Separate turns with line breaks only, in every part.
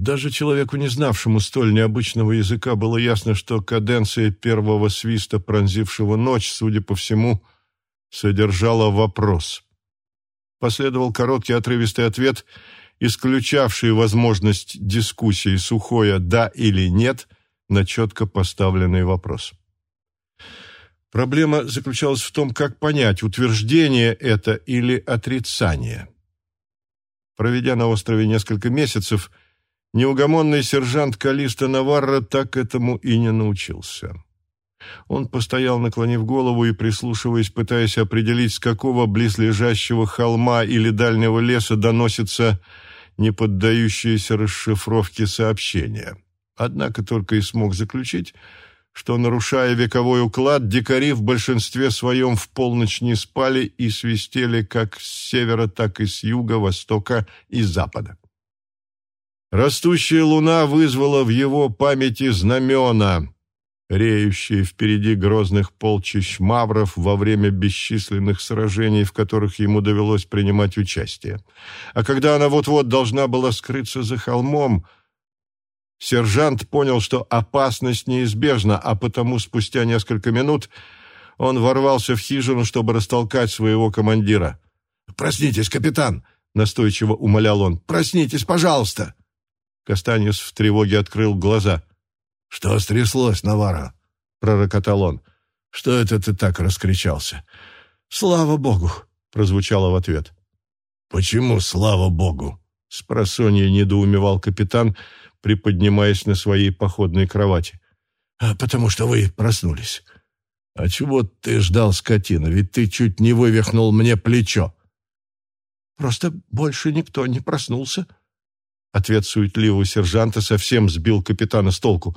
Даже человеку, не знавшему столь необычного языка, было ясно, что каденция первого свиста, пронзившего ночь, судя по всему, содержала вопрос. Последовал короткий отрывистый ответ, исключавший возможность дискуссии сухое «да» или «нет» на четко поставленный вопрос. Проблема заключалась в том, как понять, утверждение это или отрицание. Проведя на острове несколько месяцев, неугомонный сержант Калиста Наварра так этому и не научился. Он постоял, наклонив голову и прислушиваясь, пытаясь определить, с какого близлежащего холма или дальнего леса доносится неподдающееся расшифровке сообщения. Однако только и смог заключить, что, нарушая вековой уклад, дикари в большинстве своем в полночь не спали и свистели как с севера, так и с юга, востока и запада. Растущая луна вызвала в его памяти знамена, реющие впереди грозных полчищ мавров во время бесчисленных сражений, в которых ему довелось принимать участие. А когда она вот-вот должна была скрыться за холмом – Сержант понял, что опасность неизбежна, а потому спустя несколько минут он ворвался в хижину, чтобы растолкать своего командира. «Проснитесь, капитан!» — настойчиво умолял он. «Проснитесь, пожалуйста!» Кастаньес в тревоге открыл глаза. «Что стряслось, Навара?» — пророкотал он. «Что это ты так раскричался?» «Слава Богу!» — прозвучало в ответ. «Почему слава Богу?» — спросонья недоумевал капитан, приподнимаясь на своей походной кровати. «А потому что вы проснулись. А чего ты ждал, скотина? Ведь ты чуть не вывихнул мне плечо». «Просто больше никто не проснулся». Ответ суетливого сержанта совсем сбил капитана с толку.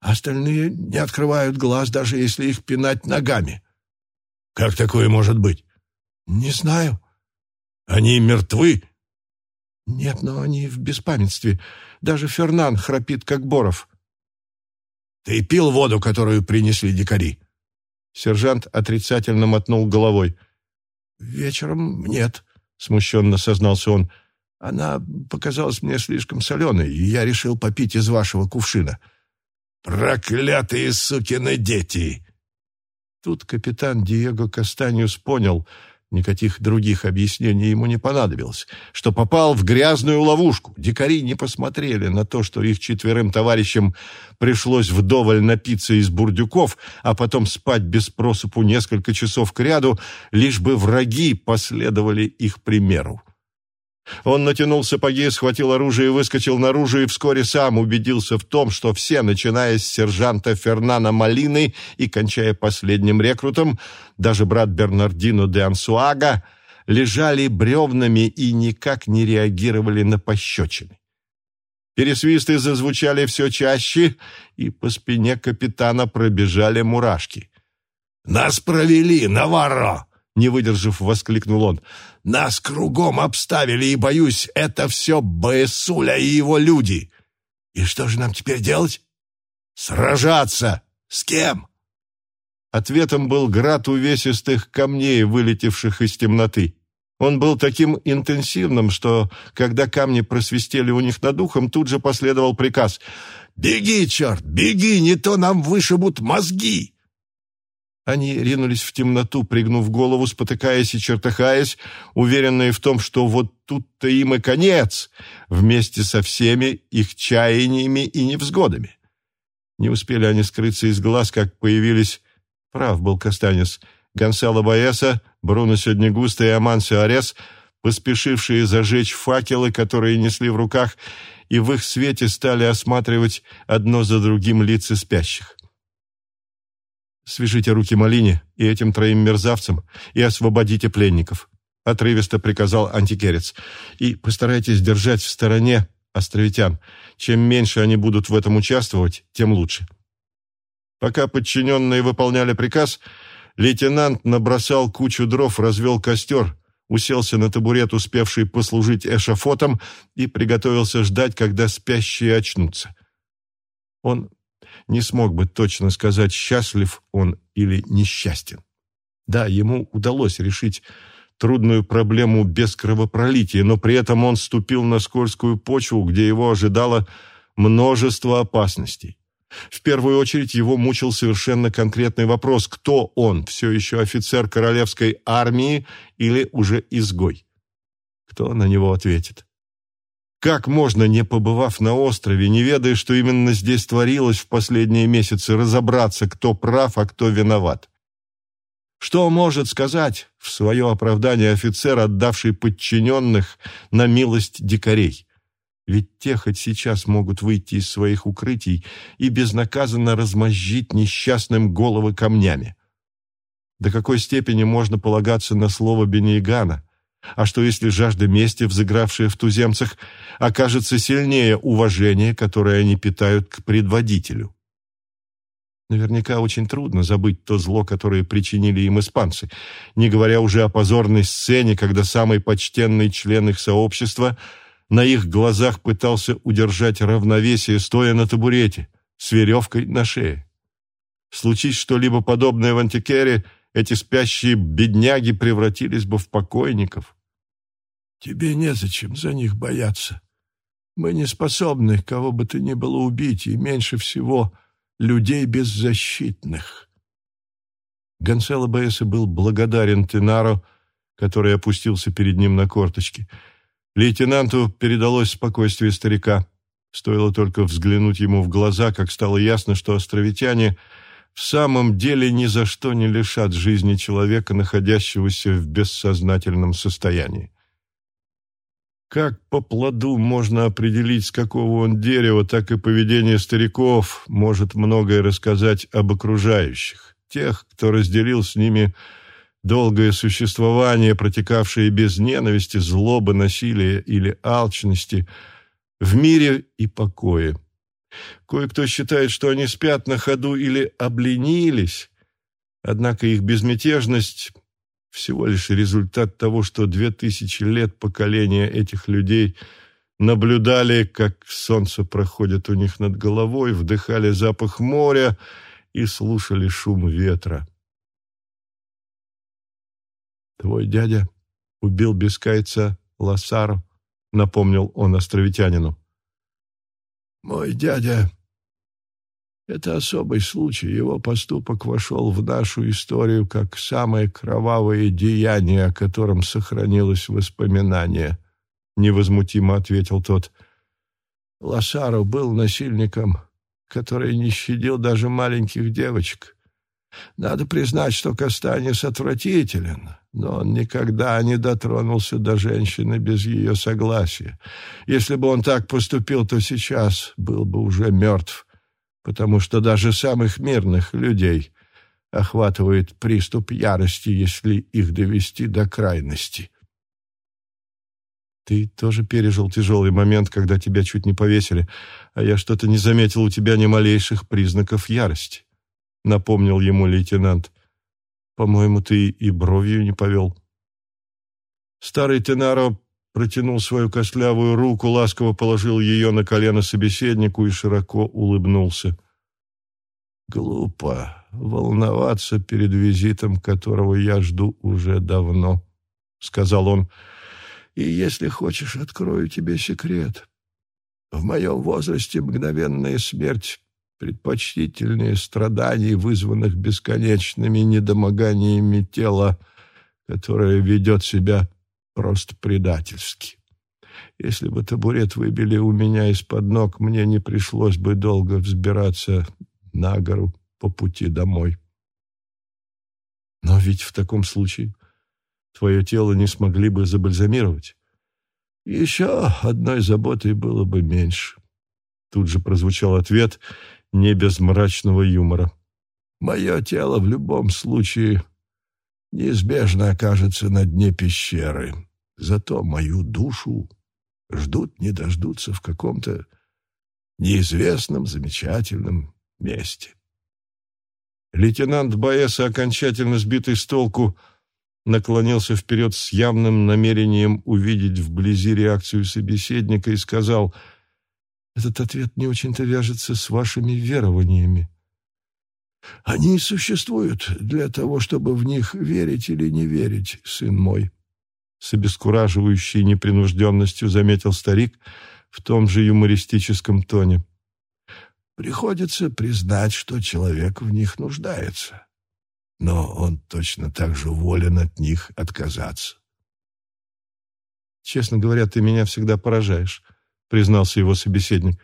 «Остальные не открывают глаз, даже если их пинать ногами». «Как такое может быть?» «Не знаю». «Они мертвы?» «Нет, но они в беспамятстве. Даже Фернан храпит, как Боров». «Ты пил воду, которую принесли дикари?» Сержант отрицательно мотнул головой. «Вечером нет», — смущенно сознался он. «Она показалась мне слишком соленой, и я решил попить из вашего кувшина». «Проклятые сукины дети!» Тут капитан Диего Кастаниус понял, Никаких других объяснений ему не понадобилось, что попал в грязную ловушку. Дикари не посмотрели на то, что их четверым товарищам пришлось вдоволь напиться из бурдюков, а потом спать без просыпу несколько часов кряду, лишь бы враги последовали их примеру. Он натянул сапоги, схватил оружие и выскочил наружу, и вскоре сам убедился в том, что все, начиная с сержанта Фернана Малины и кончая последним рекрутом, даже брат Бернардино де Ансуага, лежали бревнами и никак не реагировали на пощечины. Пересвисты зазвучали все чаще, и по спине капитана пробежали мурашки. «Нас провели, Наварро!» не выдержав, воскликнул он. «Нас кругом обставили, и, боюсь, это все Баесуля и его люди. И что же нам теперь делать? Сражаться! С кем?» Ответом был град увесистых камней, вылетевших из темноты. Он был таким интенсивным, что, когда камни просвистели у них над ухом, тут же последовал приказ «Беги, черт, беги, не то нам вышибут мозги!» Они ринулись в темноту, пригнув голову, спотыкаясь и чертыхаясь, уверенные в том, что вот тут-то им и конец, вместе со всеми их чаяниями и невзгодами. Не успели они скрыться из глаз, как появились, прав был Кастанис, Гонсало Баеса, Бруно Сёднегуста и Амансио Арес, поспешившие зажечь факелы, которые несли в руках, и в их свете стали осматривать одно за другим лица спящих. Свяжите руки Малине и этим троим мерзавцам и освободите пленников», — отрывисто приказал антикерец. «И постарайтесь держать в стороне островитян. Чем меньше они будут в этом участвовать, тем лучше». Пока подчиненные выполняли приказ, лейтенант набросал кучу дров, развел костер, уселся на табурет, успевший послужить эшафотом, и приготовился ждать, когда спящие очнутся. Он не смог бы точно сказать, счастлив он или несчастен. Да, ему удалось решить трудную проблему без кровопролития, но при этом он ступил на скользкую почву, где его ожидало множество опасностей. В первую очередь его мучил совершенно конкретный вопрос, кто он, все еще офицер королевской армии или уже изгой? Кто на него ответит? Как можно, не побывав на острове, не ведая, что именно здесь творилось в последние месяцы, разобраться, кто прав, а кто виноват? Что может сказать в свое оправдание офицер, отдавший подчиненных на милость дикарей? Ведь те хоть сейчас могут выйти из своих укрытий и безнаказанно размозжить несчастным головы камнями. До какой степени можно полагаться на слово Бенейгана? А что если жажда мести, взыгравшая в туземцах, окажется сильнее уважения, которое они питают к предводителю? Наверняка очень трудно забыть то зло, которое причинили им испанцы, не говоря уже о позорной сцене, когда самый почтенный член их сообщества на их глазах пытался удержать равновесие, стоя на табурете, с веревкой на шее. Случись что-либо подобное в Антикере, эти спящие бедняги превратились бы в покойников.
«Тебе незачем за них бояться. Мы не способны кого бы то ни было убить, и меньше всего — людей беззащитных. Гонсало Баэса был благодарен Тенаро, который опустился перед ним на корточки. Лейтенанту передалось спокойствие старика. Стоило только взглянуть ему в глаза, как стало ясно, что островитяне в самом деле ни за что не лишат жизни человека, находящегося в бессознательном состоянии. Как по плоду можно определить, с какого он дерева, так и поведение стариков может многое рассказать об окружающих, тех, кто разделил с ними долгое существование, протекавшее без ненависти, злобы, насилия или алчности, в мире и покое. Кое-кто считает, что они спят на ходу или обленились, однако их безмятежность всего лишь результат того, что две тысячи лет поколения этих людей наблюдали, как солнце проходит у них над головой, вдыхали запах моря и слушали шум ветра. «Твой дядя убил без кайца Лассару», — напомнил он островитянину. «Мой дядя это особый случай. Его поступок вошел в нашу историю как самое кровавое деяние, о котором сохранилось воспоминание. Невозмутимо ответил тот. Лосару был насильником, который не щадил даже маленьких девочек. Надо признать, что Кастанис отвратителен, но он никогда не дотронулся до женщины без ее согласия. Если бы он так поступил, то сейчас был бы уже мертв потому что даже самых мирных людей охватывает приступ ярости, если их довести до крайности.
Ты тоже пережил тяжелый момент, когда тебя чуть не повесили, а я что-то не заметил у тебя ни малейших признаков ярости, — напомнил ему лейтенант. По-моему, ты и бровью не повел. Старый Тенаро протянул свою костлявую руку, ласково положил ее на колено собеседнику и широко улыбнулся.
«Глупо волноваться перед визитом, которого я жду уже давно», — сказал он. «И если хочешь, открою тебе секрет. В моем возрасте мгновенная смерть предпочтительнее страданий, вызванных бесконечными недомоганиями тела, которое ведет себя просто предательски. Если бы табурет выбили у меня из-под ног, мне не пришлось бы долго взбираться на гору по пути домой.
Но ведь в таком случае твое тело не смогли бы забальзамировать.
Еще одной заботой было бы меньше.
Тут же прозвучал ответ не без мрачного юмора.
Мое тело в любом случае неизбежно окажется на дне пещеры. Зато мою душу ждут, не дождутся в каком-то неизвестном, замечательном месте.
Лейтенант Баэса, окончательно сбитый с толку, наклонился вперед с явным намерением увидеть вблизи реакцию собеседника и сказал, «Этот ответ не очень-то вяжется с вашими верованиями».
«Они существуют для того, чтобы в них верить или не верить, сын мой»,
с обескураживающей непринужденностью заметил старик в том же юмористическом тоне.
Приходится признать, что человек в них нуждается. Но он точно так же волен от них отказаться.
«Честно говоря, ты меня всегда поражаешь», — признался его собеседник.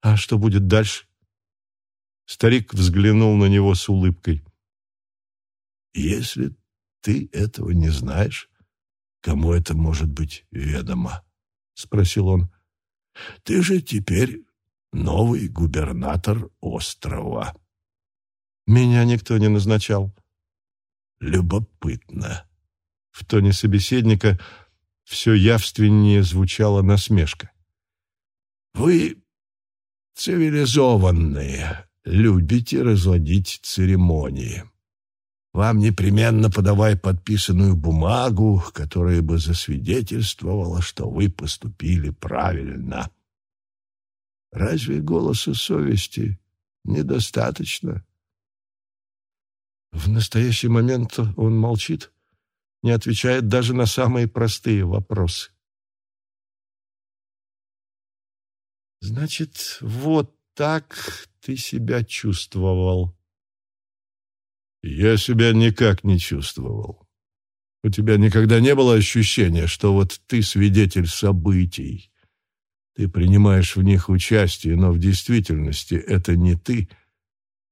«А что будет дальше?» Старик взглянул на него с улыбкой.
«Если ты этого не знаешь, кому это может быть ведомо?» — спросил он. «Ты же теперь новый губернатор острова».
«Меня никто не назначал».
«Любопытно».
В тоне собеседника все явственнее звучала насмешка.
«Вы цивилизованные, любите разводить церемонии. Вам непременно подавай подписанную бумагу, которая бы засвидетельствовала, что вы поступили правильно. Разве голоса совести недостаточно?
В настоящий момент он молчит, не отвечает даже на самые простые вопросы. Значит, вот так ты себя чувствовал.
Я себя никак не чувствовал. У тебя никогда не было ощущения, что вот ты свидетель событий. Ты принимаешь в них участие, но в действительности это не ты,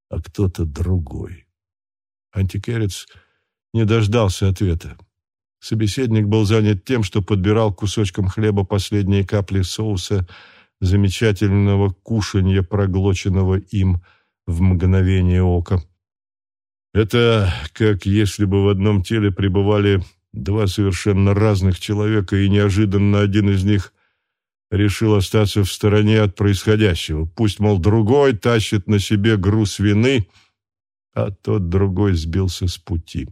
а кто-то другой.
Антикерец не дождался ответа. Собеседник был занят тем, что подбирал кусочком хлеба последние капли соуса замечательного кушанья, проглоченного им в мгновение ока. Это как если бы в одном теле пребывали два совершенно разных человека, и неожиданно один из них решил остаться в стороне от происходящего. Пусть, мол, другой тащит на себе груз вины, а тот другой сбился с пути.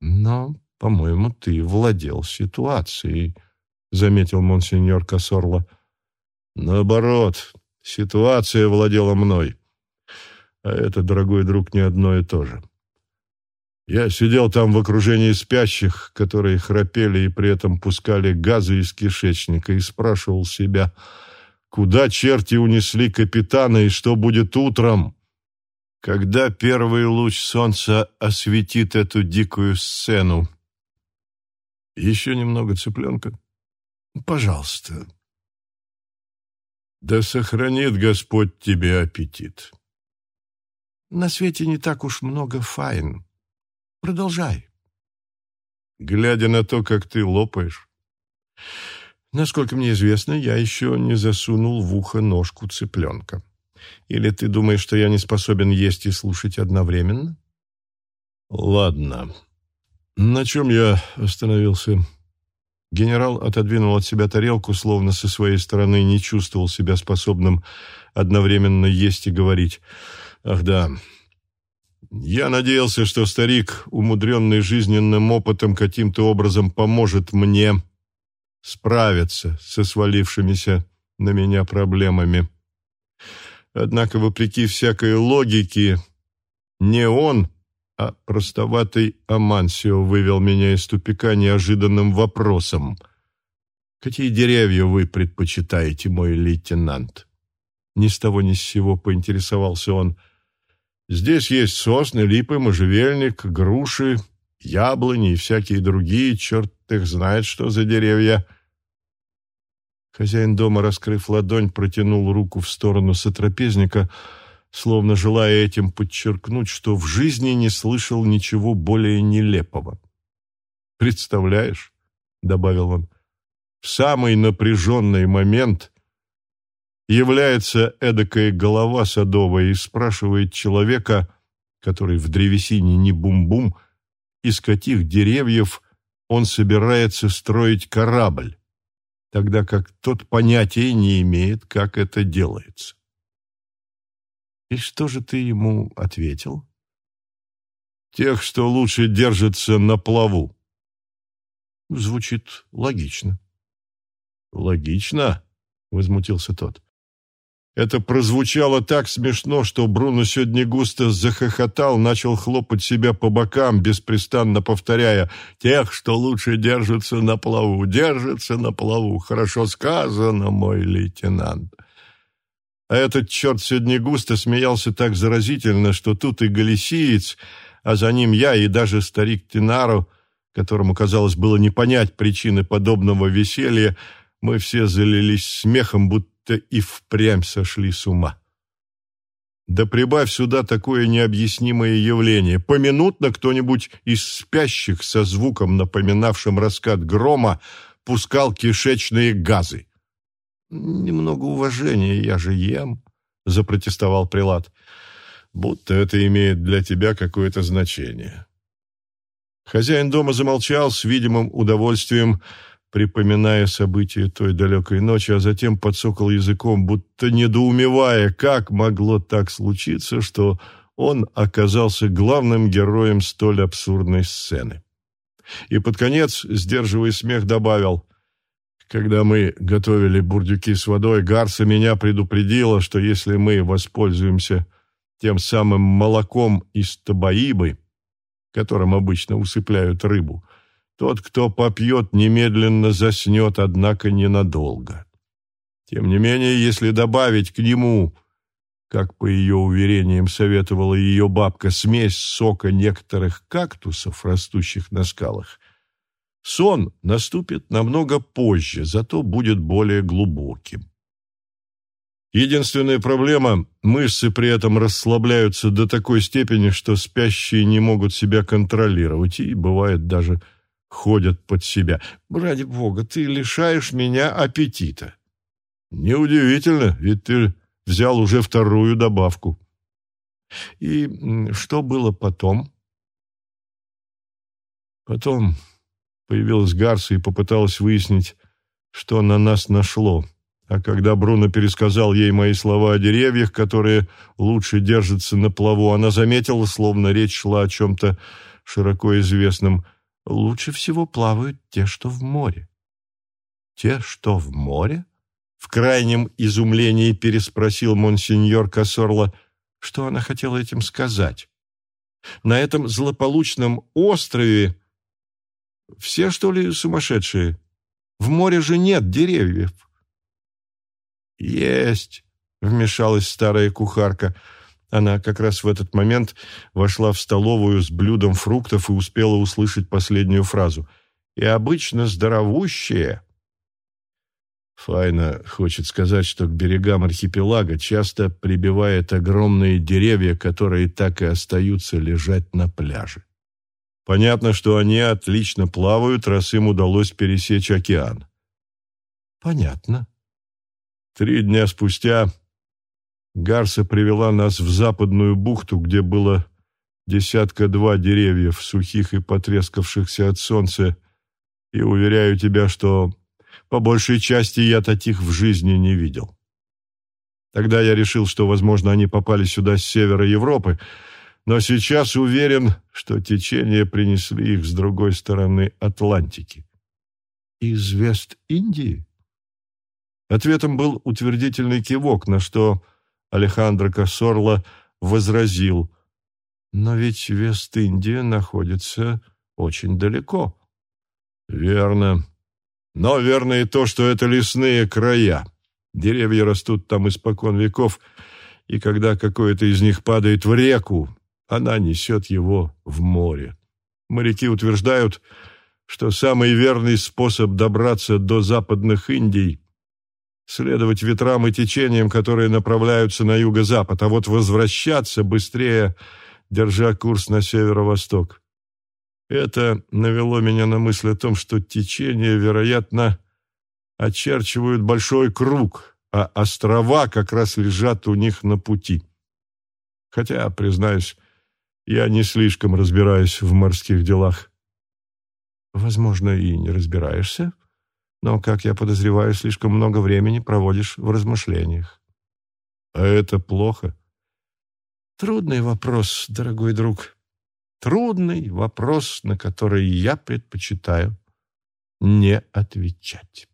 «Но, по-моему, ты владел ситуацией», — заметил монсеньор Кассорло. «Наоборот, ситуация владела мной. А это, дорогой друг, не одно и то же. Я сидел там в окружении спящих, которые храпели и при этом пускали газы из кишечника, и спрашивал себя, куда черти унесли капитана и что будет утром?» когда первый луч солнца осветит эту дикую сцену. Еще немного цыпленка?
Пожалуйста.
Да сохранит Господь тебе аппетит.
На свете не так уж много файн. Продолжай.
Глядя на то, как ты лопаешь. Насколько мне известно, я еще не засунул в ухо ножку цыпленка. Или ты думаешь, что я не способен есть и слушать одновременно? Ладно. На чем я остановился? Генерал отодвинул от себя тарелку, словно со своей стороны не чувствовал себя способным одновременно есть и говорить. Ах да, я надеялся, что старик, умудренный жизненным опытом, каким-то образом поможет мне справиться со свалившимися на меня проблемами. Однако, вопреки всякой логике, не он, а простоватый Амансио вывел меня из тупика неожиданным вопросом. «Какие деревья вы предпочитаете, мой лейтенант?» Ни с того ни с сего поинтересовался он. «Здесь есть сосны, липы, можжевельник, груши, яблони и всякие другие, черт их знает, что за деревья». Хозяин дома, раскрыв ладонь, протянул руку в сторону сотрапезника, словно желая этим подчеркнуть, что в жизни не слышал ничего более нелепого. «Представляешь», — добавил он, — «в самый напряженный момент является эдакая голова садовая и спрашивает человека, который в древесине не бум-бум, из каких деревьев он собирается строить корабль тогда как тот понятия не имеет, как это делается. И что же ты ему ответил? Тех, что лучше держатся на плаву. Звучит логично. Логично? Возмутился тот. Это прозвучало так смешно, что Бруно сегодня густо захохотал, начал хлопать себя по бокам, беспрестанно повторяя «Тех, что лучше держатся на плаву, держатся на плаву. Хорошо сказано, мой лейтенант». А этот черт сегодня густо смеялся так заразительно, что тут и галисиец, а за ним я и даже старик Тинару, которому, казалось, было не понять причины подобного веселья, мы все залились смехом, будто и впрямь сошли с ума. Да прибавь сюда такое необъяснимое явление. Поминутно кто-нибудь из спящих со звуком, напоминавшим раскат грома, пускал кишечные газы. «Немного уважения, я же ем», — запротестовал прилад. «Будто это имеет для тебя какое-то значение». Хозяин дома замолчал с видимым удовольствием, — припоминая события той далекой ночи, а затем подсокал языком, будто недоумевая, как могло так случиться, что он оказался главным героем столь абсурдной сцены. И под конец, сдерживая смех, добавил, «Когда мы готовили бурдюки с водой, Гарса меня предупредила, что если мы воспользуемся тем самым молоком из табаибы, которым обычно усыпляют рыбу, тот, кто попьет, немедленно заснет, однако ненадолго. Тем не менее, если добавить к нему, как по ее уверениям советовала ее бабка, смесь сока некоторых кактусов, растущих на скалах, сон наступит намного позже, зато будет более глубоким. Единственная проблема – мышцы при этом расслабляются до такой степени, что спящие не могут себя контролировать, и бывает даже ходят под себя. Ради бога, ты лишаешь меня аппетита. Неудивительно, ведь ты взял уже вторую добавку. И что было потом? Потом появилась Гарса и попыталась выяснить, что на нас нашло. А когда Бруно пересказал ей мои слова о деревьях, которые лучше держатся на плаву, она заметила, словно речь шла о чем-то широко известном – лучше всего плавают те, что в море. Те, что в море? В крайнем изумлении переспросил монсеньор Кассорло, что она хотела этим сказать. На этом злополучном острове все, что ли, сумасшедшие? В море же нет деревьев. Есть, вмешалась старая кухарка. Она как раз в этот момент вошла в столовую с блюдом фруктов и успела услышать последнюю фразу. «И обычно здоровущие». Файна хочет сказать, что к берегам архипелага часто прибивает огромные деревья, которые так и остаются лежать на пляже. Понятно, что они отлично плавают, раз им удалось пересечь океан. Понятно. Три дня спустя Гарса привела нас в западную бухту, где было десятка-два деревьев, сухих и потрескавшихся от солнца, и уверяю тебя, что по большей части я таких в жизни не видел. Тогда я решил, что, возможно, они попали сюда с севера Европы, но сейчас уверен, что течения принесли их с другой стороны Атлантики. Из Вест-Индии? Ответом был утвердительный кивок, на что Алехандро Кассорло возразил, «Но ведь Вест-Индия находится очень далеко». «Верно. Но верно и то, что это лесные края. Деревья растут там испокон веков, и когда какое-то из них падает в реку, она несет его в море. Моряки утверждают, что самый верный способ добраться до западных Индий следовать ветрам и течениям, которые направляются на юго-запад, а вот возвращаться быстрее, держа курс на северо-восток. Это навело меня на мысль о том, что течения, вероятно, очерчивают большой круг, а острова как раз лежат у них на пути. Хотя, признаюсь, я не слишком разбираюсь в морских делах. Возможно, и не разбираешься, но, как я подозреваю, слишком много времени проводишь в размышлениях. А это плохо? Трудный вопрос, дорогой друг. Трудный вопрос, на который я предпочитаю не отвечать.